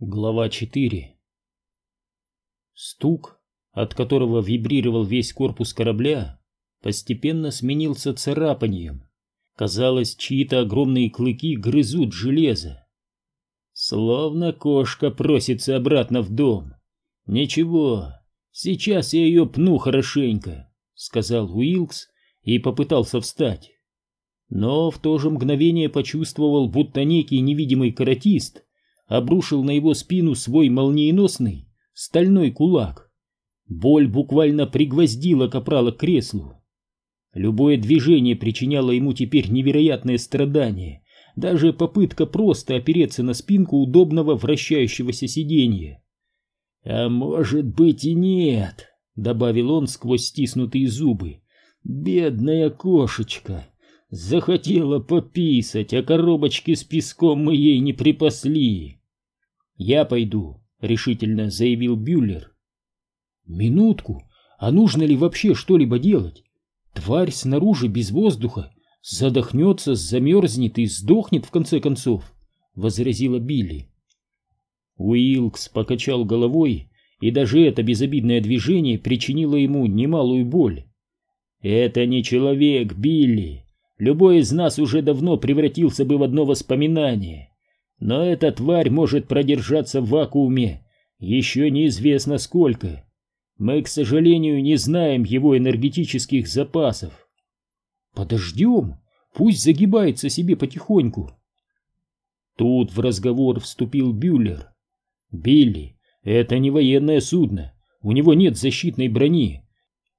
Глава 4 Стук, от которого вибрировал весь корпус корабля, постепенно сменился царапанием. Казалось, чьи-то огромные клыки грызут железо. Словно кошка просится обратно в дом. Ничего, сейчас я ее пну хорошенько, сказал Уилкс и попытался встать. Но в то же мгновение почувствовал, будто некий невидимый каратист обрушил на его спину свой молниеносный стальной кулак. Боль буквально пригвоздила капрала к креслу. Любое движение причиняло ему теперь невероятное страдание, даже попытка просто опереться на спинку удобного вращающегося сиденья. «А может быть и нет», — добавил он сквозь стиснутые зубы. «Бедная кошечка! Захотела пописать, а коробочки с песком мы ей не припасли!» «Я пойду», — решительно заявил Бюллер. «Минутку, а нужно ли вообще что-либо делать? Тварь снаружи без воздуха задохнется, замерзнет и сдохнет в конце концов», — возразила Билли. Уилкс покачал головой, и даже это безобидное движение причинило ему немалую боль. «Это не человек, Билли. Любой из нас уже давно превратился бы в одно воспоминание. Но эта тварь может продержаться в вакууме еще неизвестно сколько. Мы, к сожалению, не знаем его энергетических запасов. Подождем, пусть загибается себе потихоньку. Тут в разговор вступил Бюллер. Билли, это не военное судно, у него нет защитной брони,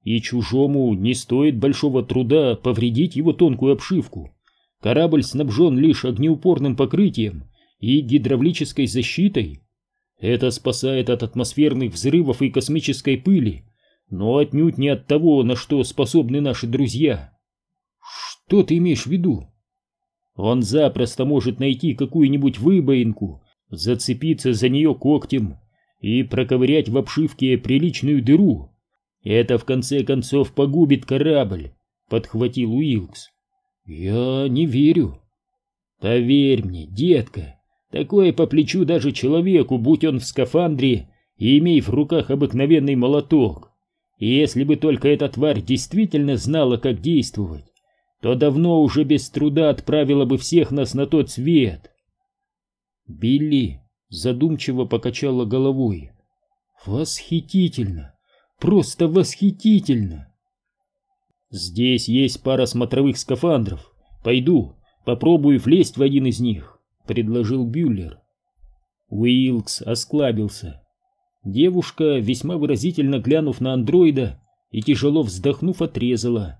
и чужому не стоит большого труда повредить его тонкую обшивку. Корабль снабжен лишь огнеупорным покрытием и гидравлической защитой. Это спасает от атмосферных взрывов и космической пыли, но отнюдь не от того, на что способны наши друзья. Что ты имеешь в виду? Он запросто может найти какую-нибудь выбоинку, зацепиться за нее когтем и проковырять в обшивке приличную дыру. Это в конце концов погубит корабль, подхватил Уилкс. Я не верю. Поверь мне, детка, Такое по плечу даже человеку, будь он в скафандре и имей в руках обыкновенный молоток. И если бы только эта тварь действительно знала, как действовать, то давно уже без труда отправила бы всех нас на тот свет. Билли задумчиво покачала головой. Восхитительно! Просто восхитительно! Здесь есть пара смотровых скафандров. Пойду, попробую влезть в один из них. — предложил Бюллер. Уилкс осклабился. Девушка, весьма выразительно глянув на андроида и тяжело вздохнув, отрезала.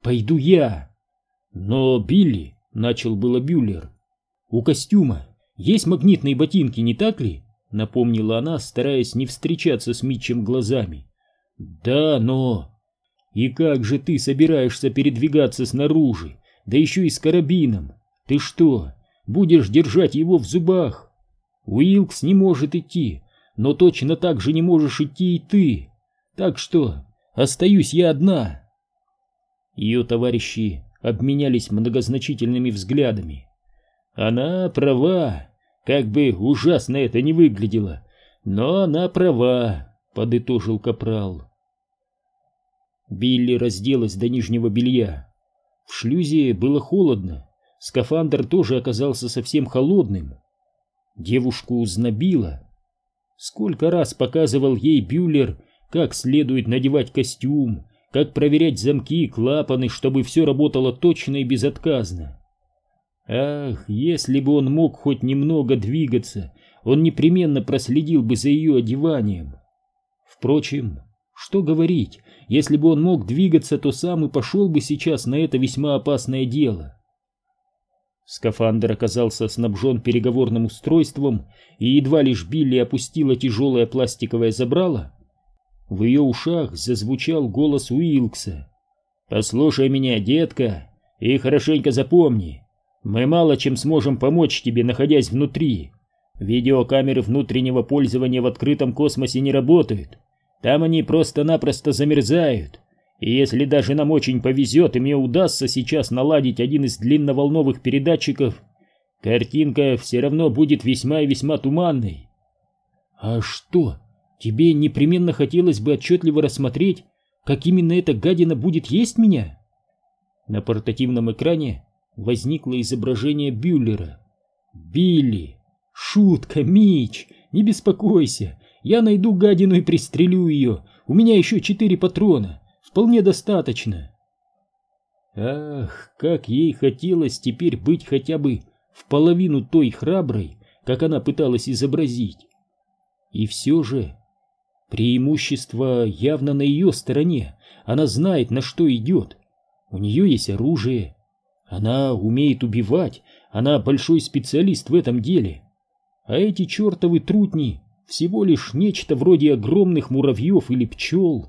«Пойду я!» «Но, Билли!» — начал было Бюллер. «У костюма есть магнитные ботинки, не так ли?» — напомнила она, стараясь не встречаться с Митчем глазами. «Да, но...» «И как же ты собираешься передвигаться снаружи, да еще и с карабином? Ты что, будешь держать его в зубах. Уилкс не может идти, но точно так же не можешь идти и ты. Так что остаюсь я одна. Ее товарищи обменялись многозначительными взглядами. Она права, как бы ужасно это не выглядело, но она права, подытожил Капрал. Билли разделась до нижнего белья. В шлюзе было холодно, Скафандр тоже оказался совсем холодным. Девушку узнобило. Сколько раз показывал ей Бюллер, как следует надевать костюм, как проверять замки и клапаны, чтобы все работало точно и безотказно. Ах, если бы он мог хоть немного двигаться, он непременно проследил бы за ее одеванием. Впрочем, что говорить, если бы он мог двигаться, то сам и пошел бы сейчас на это весьма опасное дело. Скафандр оказался снабжен переговорным устройством, и едва лишь Билли опустила тяжелое пластиковое забрало, в ее ушах зазвучал голос Уилкса. «Послушай меня, детка, и хорошенько запомни, мы мало чем сможем помочь тебе, находясь внутри. Видеокамеры внутреннего пользования в открытом космосе не работают, там они просто-напросто замерзают». И если даже нам очень повезет, и мне удастся сейчас наладить один из длинноволновых передатчиков, картинка все равно будет весьма и весьма туманной. А что, тебе непременно хотелось бы отчетливо рассмотреть, как именно эта гадина будет есть меня? На портативном экране возникло изображение Бюллера. «Билли! Шутка, Мич! Не беспокойся! Я найду гадину и пристрелю ее! У меня еще четыре патрона! Вполне достаточно!» Ах, как ей хотелось теперь быть хотя бы в половину той храброй, как она пыталась изобразить. И все же преимущество явно на ее стороне, она знает, на что идет. У нее есть оружие, она умеет убивать, она большой специалист в этом деле. А эти чертовы трутни всего лишь нечто вроде огромных муравьев или пчел.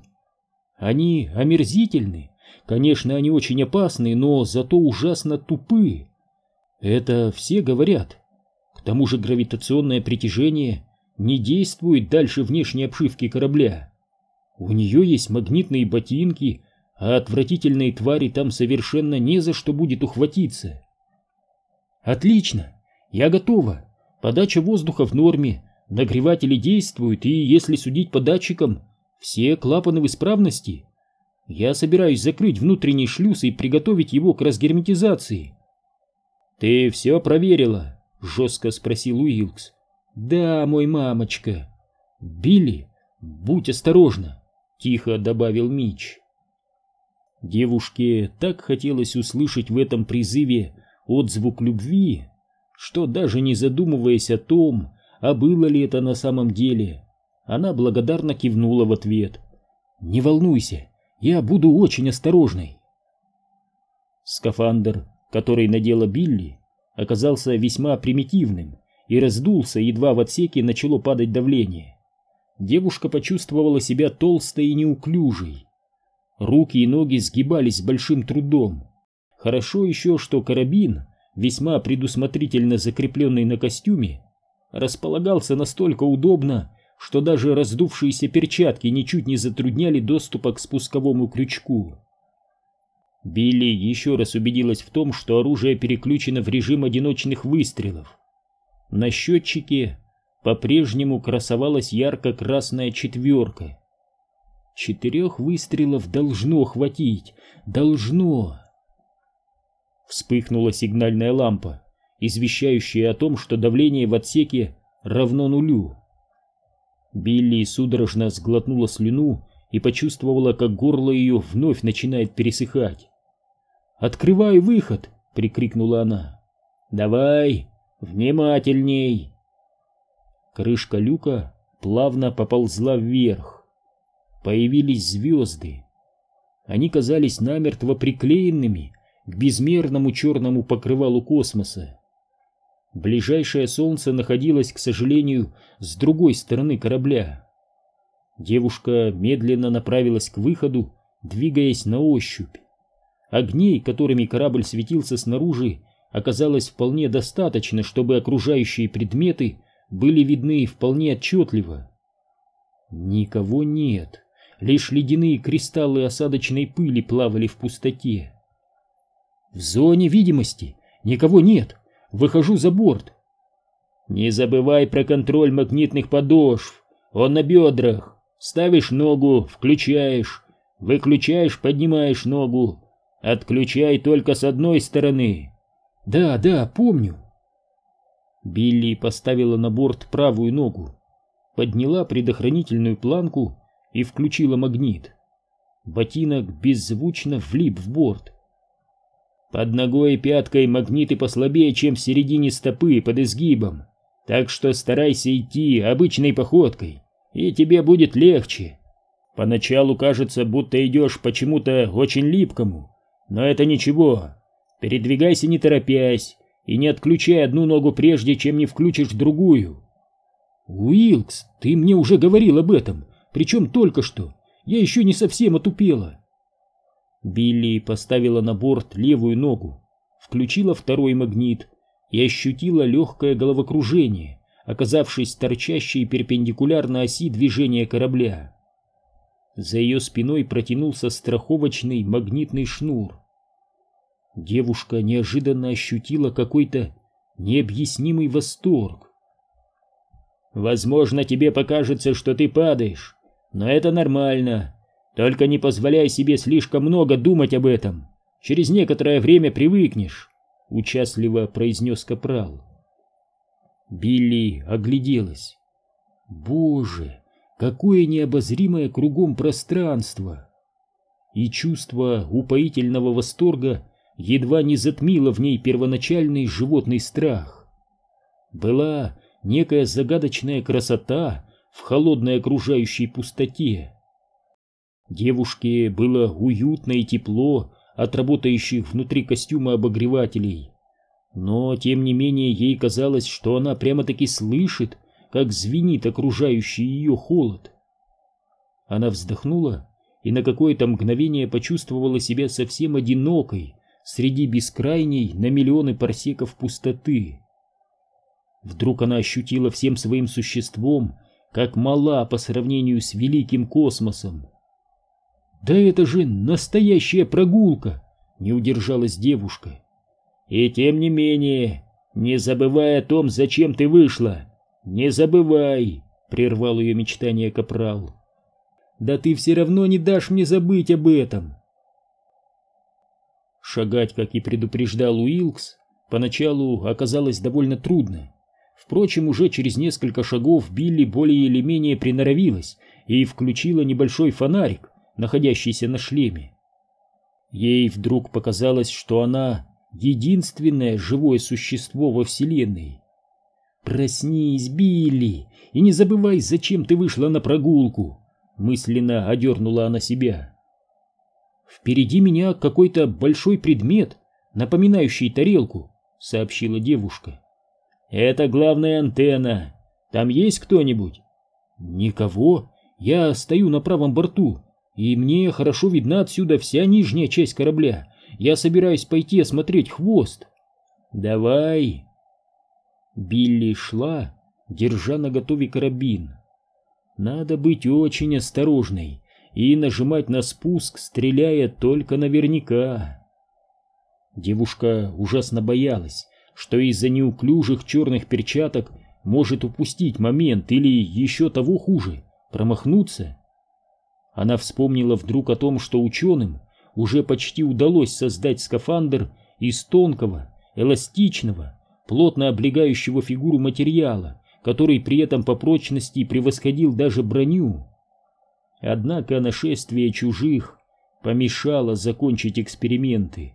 Они омерзительны, конечно, они очень опасны, но зато ужасно тупы. Это все говорят. К тому же гравитационное притяжение не действует дальше внешней обшивки корабля. У нее есть магнитные ботинки, а отвратительные твари там совершенно не за что будет ухватиться. Отлично, я готова. Подача воздуха в норме, нагреватели действуют, и, если судить по датчикам, все клапаны в исправности. Я собираюсь закрыть внутренний шлюз и приготовить его к разгерметизации. «Ты все проверила?» — жестко спросил Уилкс. «Да, мой мамочка». «Билли, будь осторожна», — тихо добавил Мич. Девушке так хотелось услышать в этом призыве отзвук любви, что даже не задумываясь о том, а было ли это на самом деле, она благодарно кивнула в ответ. «Не волнуйся, я буду очень осторожной». Скафандр, который надела Билли, оказался весьма примитивным и раздулся, едва в отсеке начало падать давление. Девушка почувствовала себя толстой и неуклюжей. Руки и ноги сгибались с большим трудом. Хорошо еще, что карабин, весьма предусмотрительно закрепленный на костюме, располагался настолько удобно, что даже раздувшиеся перчатки ничуть не затрудняли доступа к спусковому крючку. Билли еще раз убедилась в том, что оружие переключено в режим одиночных выстрелов. На счетчике по-прежнему красовалась ярко-красная четверка. Четырех выстрелов должно хватить, должно. Вспыхнула сигнальная лампа, извещающая о том, что давление в отсеке равно нулю. Билли судорожно сглотнула слюну и почувствовала, как горло ее вновь начинает пересыхать. «Открывай выход!» — прикрикнула она. «Давай, внимательней!» Крышка люка плавно поползла вверх появились звезды. Они казались намертво приклеенными к безмерному черному покрывалу космоса. Ближайшее солнце находилось, к сожалению, с другой стороны корабля. Девушка медленно направилась к выходу, двигаясь на ощупь. Огней, которыми корабль светился снаружи, оказалось вполне достаточно, чтобы окружающие предметы были видны вполне отчетливо. Никого нет. Лишь ледяные кристаллы осадочной пыли плавали в пустоте. В зоне видимости никого нет. Выхожу за борт. Не забывай про контроль магнитных подошв. Он на бедрах. Ставишь ногу, включаешь. Выключаешь, поднимаешь ногу. Отключай только с одной стороны. Да, да, помню. Билли поставила на борт правую ногу, подняла предохранительную планку и включила магнит. Ботинок беззвучно влип в борт. Под ногой и пяткой магниты послабее, чем в середине стопы под изгибом, так что старайся идти обычной походкой, и тебе будет легче. Поначалу кажется, будто идешь почему-то очень липкому, но это ничего. Передвигайся не торопясь и не отключай одну ногу прежде, чем не включишь другую. Уилкс, ты мне уже говорил об этом, причем только что. Я еще не совсем отупела. Билли поставила на борт левую ногу, включила второй магнит и ощутила легкое головокружение, оказавшись торчащей перпендикулярно оси движения корабля. За ее спиной протянулся страховочный магнитный шнур. Девушка неожиданно ощутила какой-то необъяснимый восторг. Возможно, тебе покажется, что ты падаешь, но это нормально. Только не позволяй себе слишком много думать об этом. Через некоторое время привыкнешь, — участливо произнес Капрал. Билли огляделась. Боже, какое необозримое кругом пространство! И чувство упоительного восторга едва не затмило в ней первоначальный животный страх. Была некая загадочная красота в холодной окружающей пустоте. Девушке было уютно и тепло от работающих внутри костюма обогревателей. Но, тем не менее, ей казалось, что она прямо-таки слышит, как звенит окружающий ее холод. Она вздохнула и на какое-то мгновение почувствовала себя совсем одинокой среди бескрайней на миллионы парсеков пустоты. Вдруг она ощутила всем своим существом, как мала по сравнению с великим космосом. «Да это же настоящая прогулка!» — не удержалась девушка. «И тем не менее, не забывай о том, зачем ты вышла. Не забывай!» — прервал ее мечтание Капрал. «Да ты все равно не дашь мне забыть об этом!» Шагать, как и предупреждал Уилкс, поначалу оказалось довольно трудно. Впрочем, уже через несколько шагов Билли более или менее приноровилась и включила небольшой фонарик, находящийся на шлеме. Ей вдруг показалось, что она единственное живое существо во Вселенной. «Проснись, Билли, и не забывай, зачем ты вышла на прогулку!» Мысленно одернула она себя. «Впереди меня какой-то большой предмет, напоминающий тарелку», — сообщила девушка. «Это главная антенна. Там есть кто-нибудь?» «Никого. Я стою на правом борту, и мне хорошо видна отсюда вся нижняя часть корабля. Я собираюсь пойти осмотреть хвост». «Давай». Билли шла, держа на готове карабин. Надо быть очень осторожной и нажимать на спуск, стреляя только наверняка. Девушка ужасно боялась, что из-за неуклюжих черных перчаток может упустить момент или еще того хуже, промахнуться. Она вспомнила вдруг о том, что ученым уже почти удалось создать скафандр из тонкого, эластичного, плотно облегающего фигуру материала, который при этом по прочности превосходил даже броню. Однако нашествие чужих помешало закончить эксперименты.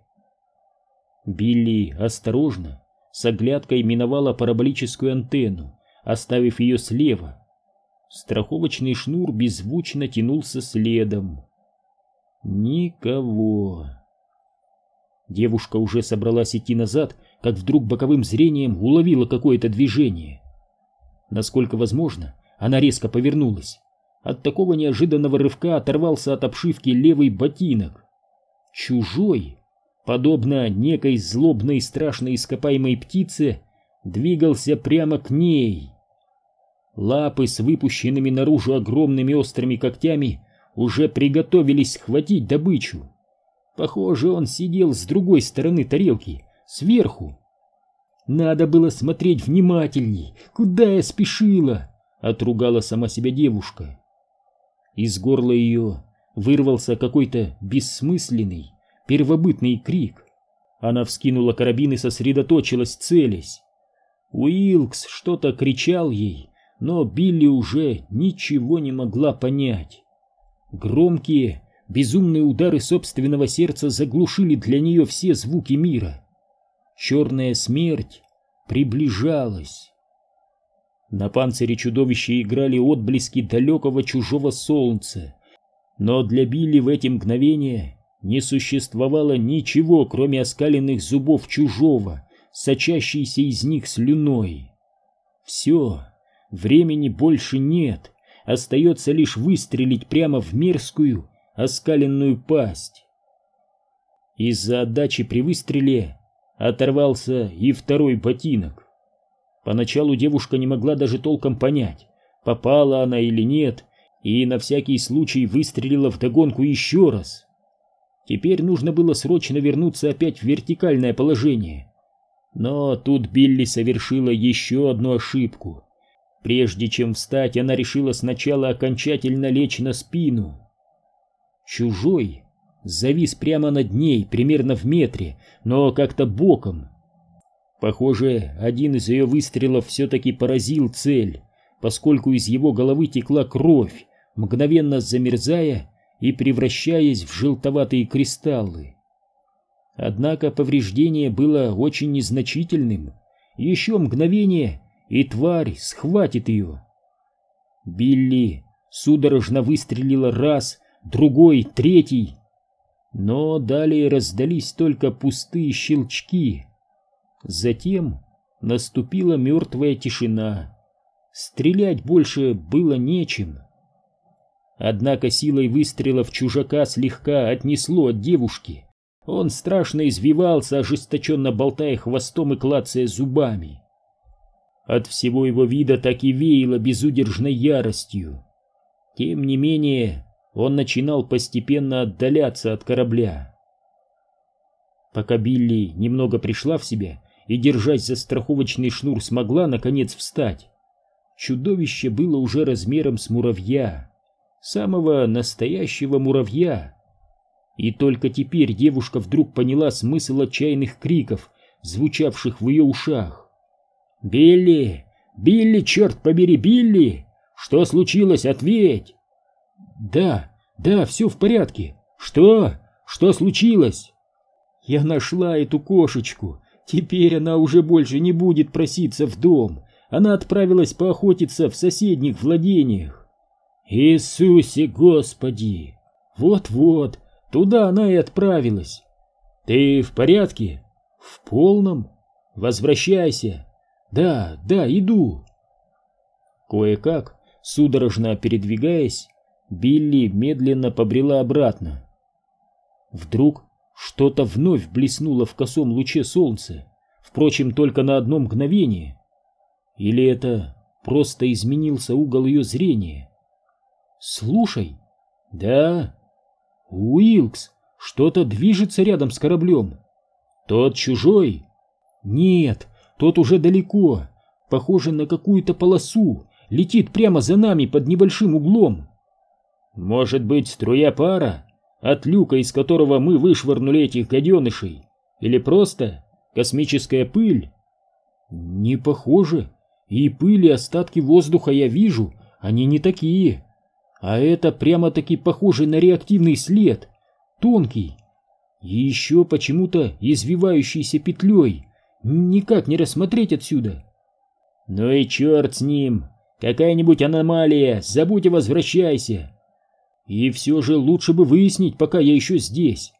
Билли осторожно, с оглядкой миновала параболическую антенну, оставив ее слева. Страховочный шнур беззвучно тянулся следом. Никого. Девушка уже собралась идти назад, как вдруг боковым зрением уловила какое-то движение. Насколько возможно, она резко повернулась. От такого неожиданного рывка оторвался от обшивки левый ботинок. Чужой подобно некой злобной страшной ископаемой птице, двигался прямо к ней. Лапы с выпущенными наружу огромными острыми когтями уже приготовились схватить добычу. Похоже, он сидел с другой стороны тарелки, сверху. Надо было смотреть внимательней, куда я спешила, отругала сама себя девушка. Из горла ее вырвался какой-то бессмысленный, первобытный крик. Она вскинула карабин и сосредоточилась, целясь. Уилкс что-то кричал ей, но Билли уже ничего не могла понять. Громкие, безумные удары собственного сердца заглушили для нее все звуки мира. Черная смерть приближалась. На панцире чудовища играли отблески далекого чужого солнца, но для Билли в эти мгновения не существовало ничего, кроме оскаленных зубов чужого, сочащейся из них слюной. Все, времени больше нет, остается лишь выстрелить прямо в мерзкую, оскаленную пасть. Из-за отдачи при выстреле оторвался и второй ботинок. Поначалу девушка не могла даже толком понять, попала она или нет, и на всякий случай выстрелила вдогонку еще раз. Теперь нужно было срочно вернуться опять в вертикальное положение. Но тут Билли совершила еще одну ошибку. Прежде чем встать, она решила сначала окончательно лечь на спину. Чужой завис прямо над ней, примерно в метре, но как-то боком. Похоже, один из ее выстрелов все-таки поразил цель, поскольку из его головы текла кровь, мгновенно замерзая и превращаясь в желтоватые кристаллы. Однако повреждение было очень незначительным. Еще мгновение, и тварь схватит ее. Билли судорожно выстрелила раз, другой, третий. Но далее раздались только пустые щелчки. Затем наступила мертвая тишина. Стрелять больше было нечем. Однако силой выстрелов чужака слегка отнесло от девушки. Он страшно извивался, ожесточенно болтая хвостом и клацая зубами. От всего его вида так и веяло безудержной яростью. Тем не менее, он начинал постепенно отдаляться от корабля. Пока Билли немного пришла в себя и, держась за страховочный шнур, смогла наконец встать, чудовище было уже размером с муравья, самого настоящего муравья. И только теперь девушка вдруг поняла смысл отчаянных криков, звучавших в ее ушах. «Билли! Билли, черт побери, Билли! Что случилось? Ответь!» «Да, да, все в порядке. Что? Что случилось?» «Я нашла эту кошечку. Теперь она уже больше не будет проситься в дом. Она отправилась поохотиться в соседних владениях». «Иисусе Господи! Вот-вот, туда она и отправилась. Ты в порядке?» «В полном. Возвращайся. Да, да, иду. Кое-как, судорожно передвигаясь, Билли медленно побрела обратно. Вдруг что-то вновь блеснуло в косом луче солнца, впрочем, только на одно мгновение. Или это просто изменился угол ее зрения? Слушай, да, Уилкс, что-то движется рядом с кораблем. Тот чужой? Нет, тот уже далеко, похоже на какую-то полосу, летит прямо за нами под небольшим углом. Может быть, струя пара от люка, из которого мы вышвырнули этих гаденышей? Или просто космическая пыль? Не похоже. И пыль, и остатки воздуха я вижу, они не такие. А это прямо-таки похоже на реактивный след, тонкий. И еще почему-то извивающийся петлей. Никак не рассмотреть отсюда. Ну и черт с ним. Какая-нибудь аномалия, забудь и возвращайся. И все же лучше бы выяснить, пока я еще здесь.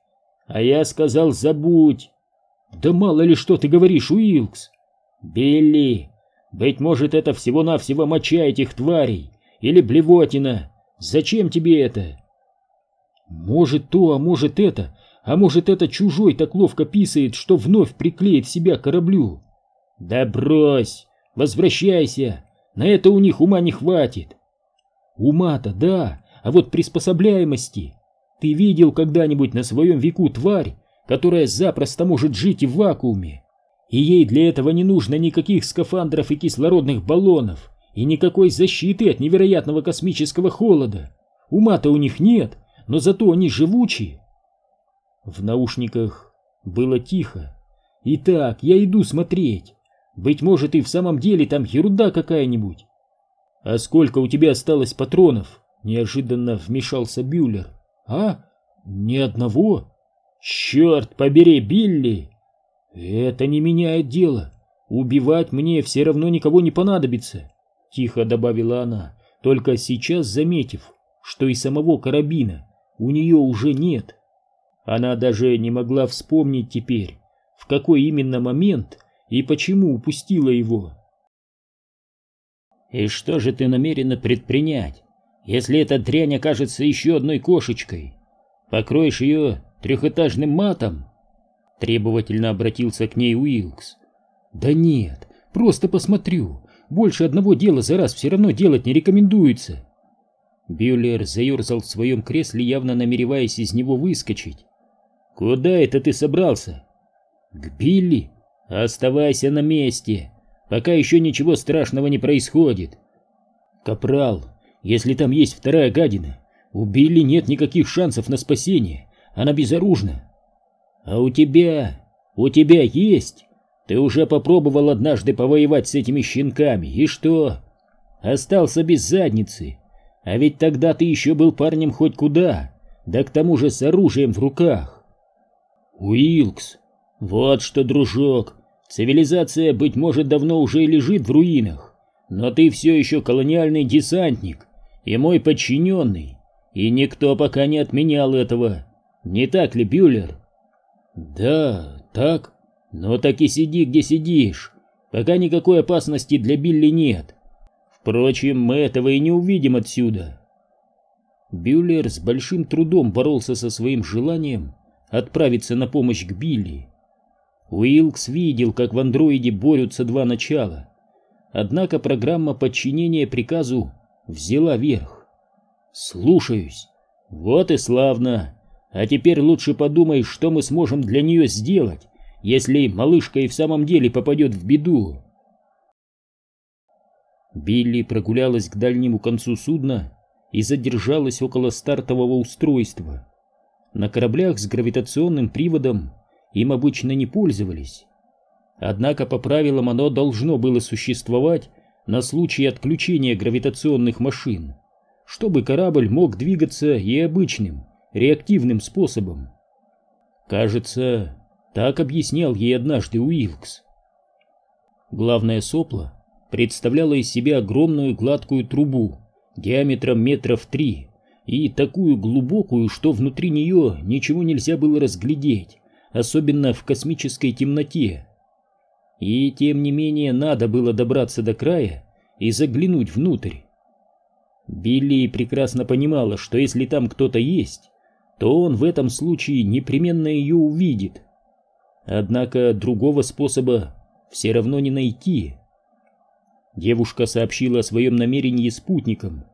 А я сказал, забудь. Да мало ли что ты говоришь, Уилкс. Билли, быть может, это всего-навсего моча этих тварей. Или блевотина. Зачем тебе это? Может то, а может это. А может, это чужой так ловко писает, что вновь приклеит себя к кораблю? Да брось! Возвращайся! На это у них ума не хватит. Ума-то да, а вот приспособляемости. Ты видел когда-нибудь на своем веку тварь, которая запросто может жить и в вакууме? И ей для этого не нужно никаких скафандров и кислородных баллонов, и никакой защиты от невероятного космического холода. Ума-то у них нет, но зато они живучие. В наушниках было тихо. «Итак, я иду смотреть. Быть может, и в самом деле там ерунда какая-нибудь». «А сколько у тебя осталось патронов?» Неожиданно вмешался Бюллер. «А? Ни одного?» «Черт побери, Билли!» «Это не меняет дело. Убивать мне все равно никого не понадобится», — тихо добавила она, только сейчас заметив, что и самого карабина у нее уже нет. Она даже не могла вспомнить теперь, в какой именно момент и почему упустила его. «И что же ты намерена предпринять, если эта дрянь окажется еще одной кошечкой? Покроешь ее трехэтажным матом?» Требовательно обратился к ней Уилкс. «Да нет, просто посмотрю. Больше одного дела за раз все равно делать не рекомендуется». Бюллер заерзал в своем кресле, явно намереваясь из него выскочить. «Куда это ты собрался?» «К Билли. Оставайся на месте, пока еще ничего страшного не происходит. Капрал, если там есть вторая гадина, у Билли нет никаких шансов на спасение, она безоружна. А у тебя, у тебя есть? Ты уже попробовал однажды повоевать с этими щенками, и что? Остался без задницы. А ведь тогда ты еще был парнем хоть куда, да к тому же с оружием в руках. Уилкс, вот что, дружок, цивилизация, быть может, давно уже и лежит в руинах, но ты все еще колониальный десантник и мой подчиненный, и никто пока не отменял этого. Не так ли, Бюллер? Да, так. Но так и сиди, где сидишь, пока никакой опасности для Билли нет. Впрочем, мы этого и не увидим отсюда. Бюллер с большим трудом боролся со своим желанием отправиться на помощь к Билли. Уилкс видел, как в андроиде борются два начала. Однако программа подчинения приказу взяла верх. «Слушаюсь. Вот и славно. А теперь лучше подумай, что мы сможем для нее сделать, если малышка и в самом деле попадет в беду». Билли прогулялась к дальнему концу судна и задержалась около стартового устройства. На кораблях с гравитационным приводом им обычно не пользовались. Однако по правилам оно должно было существовать на случай отключения гравитационных машин, чтобы корабль мог двигаться и обычным, реактивным способом. Кажется, так объяснял ей однажды Уилкс. Главное сопло представляла из себя огромную гладкую трубу диаметром метров три и такую глубокую, что внутри нее ничего нельзя было разглядеть, особенно в космической темноте. И тем не менее надо было добраться до края и заглянуть внутрь. Билли прекрасно понимала, что если там кто-то есть, то он в этом случае непременно ее увидит. Однако другого способа все равно не найти. Девушка сообщила о своем намерении спутникам.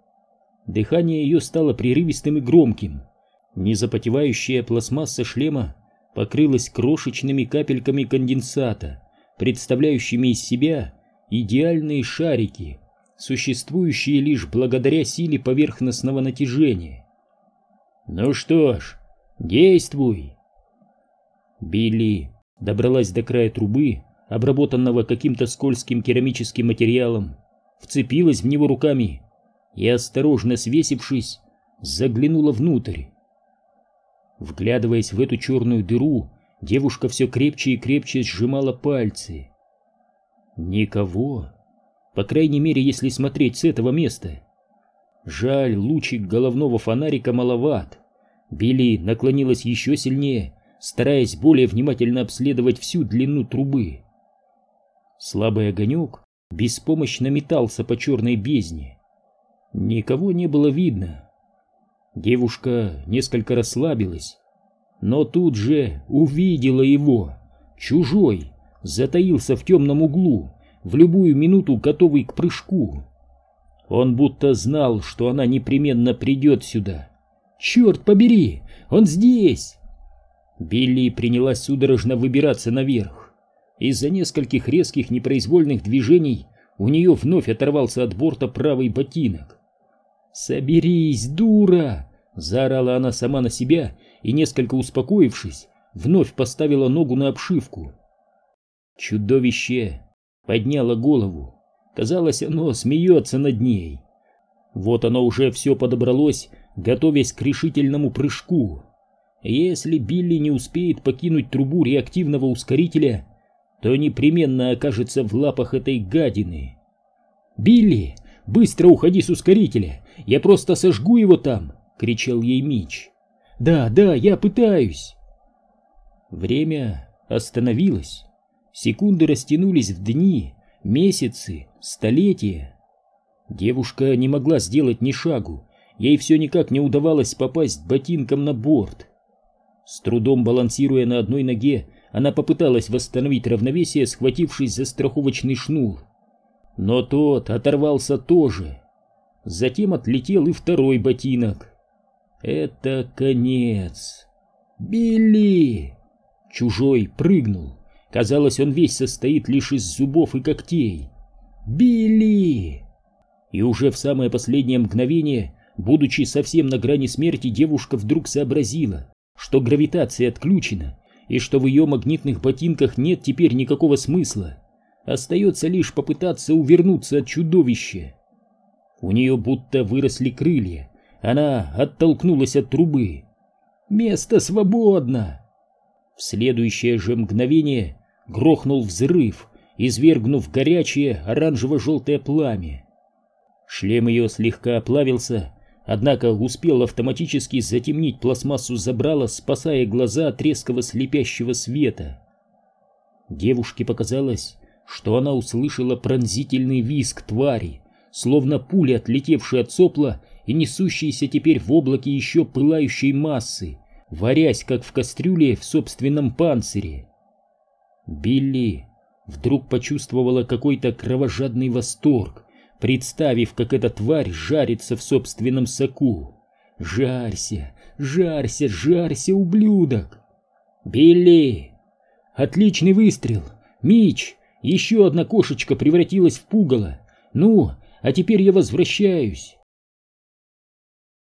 Дыхание ее стало прерывистым и громким. Незапотевающая пластмасса шлема покрылась крошечными капельками конденсата, представляющими из себя идеальные шарики, существующие лишь благодаря силе поверхностного натяжения. «Ну что ж, действуй!» Билли добралась до края трубы обработанного каким-то скользким керамическим материалом, вцепилась в него руками и, осторожно свесившись, заглянула внутрь. Вглядываясь в эту черную дыру, девушка все крепче и крепче сжимала пальцы. Никого, по крайней мере, если смотреть с этого места. Жаль, лучик головного фонарика маловат. Билли наклонилась еще сильнее, стараясь более внимательно обследовать всю длину трубы. Слабый огонек беспомощно метался по черной бездне. Никого не было видно. Девушка несколько расслабилась, но тут же увидела его. Чужой, затаился в темном углу, в любую минуту готовый к прыжку. Он будто знал, что она непременно придет сюда. «Черт побери! Он здесь!» Билли принялась судорожно выбираться наверх. Из-за нескольких резких непроизвольных движений у нее вновь оторвался от борта правый ботинок. «Соберись, дура!» — заорала она сама на себя и, несколько успокоившись, вновь поставила ногу на обшивку. Чудовище подняло голову. Казалось, оно смеется над ней. Вот оно уже все подобралось, готовясь к решительному прыжку. Если Билли не успеет покинуть трубу реактивного ускорителя, то непременно окажется в лапах этой гадины. «Билли, быстро уходи с ускорителя! Я просто сожгу его там!» — кричал ей Мич. «Да, да, я пытаюсь!» Время остановилось. Секунды растянулись в дни, месяцы, столетия. Девушка не могла сделать ни шагу, ей все никак не удавалось попасть ботинком на борт. С трудом балансируя на одной ноге, она попыталась восстановить равновесие, схватившись за страховочный шнур. Но тот оторвался тоже. Затем отлетел и второй ботинок. Это конец. Билли! Чужой прыгнул. Казалось, он весь состоит лишь из зубов и когтей. Билли! И уже в самое последнее мгновение, будучи совсем на грани смерти, девушка вдруг сообразила, что гравитация отключена и что в ее магнитных ботинках нет теперь никакого смысла. Остается лишь попытаться увернуться от чудовища. У нее будто выросли крылья. Она оттолкнулась от трубы. «Место свободно!» В следующее же мгновение грохнул взрыв, извергнув горячее оранжево-желтое пламя. Шлем ее слегка оплавился, однако успел автоматически затемнить пластмассу забрала, спасая глаза от резкого слепящего света. Девушке показалось, что она услышала пронзительный визг твари, словно пуля, отлетевшая от сопла и несущаяся теперь в облаке еще пылающей массы, варясь, как в кастрюле в собственном панцире. Билли вдруг почувствовала какой-то кровожадный восторг, представив, как эта тварь жарится в собственном соку. «Жарься, жарься, жарься, ублюдок!» «Билли!» «Отличный выстрел! Мич! Еще одна кошечка превратилась в пугало! Ну, а теперь я возвращаюсь!»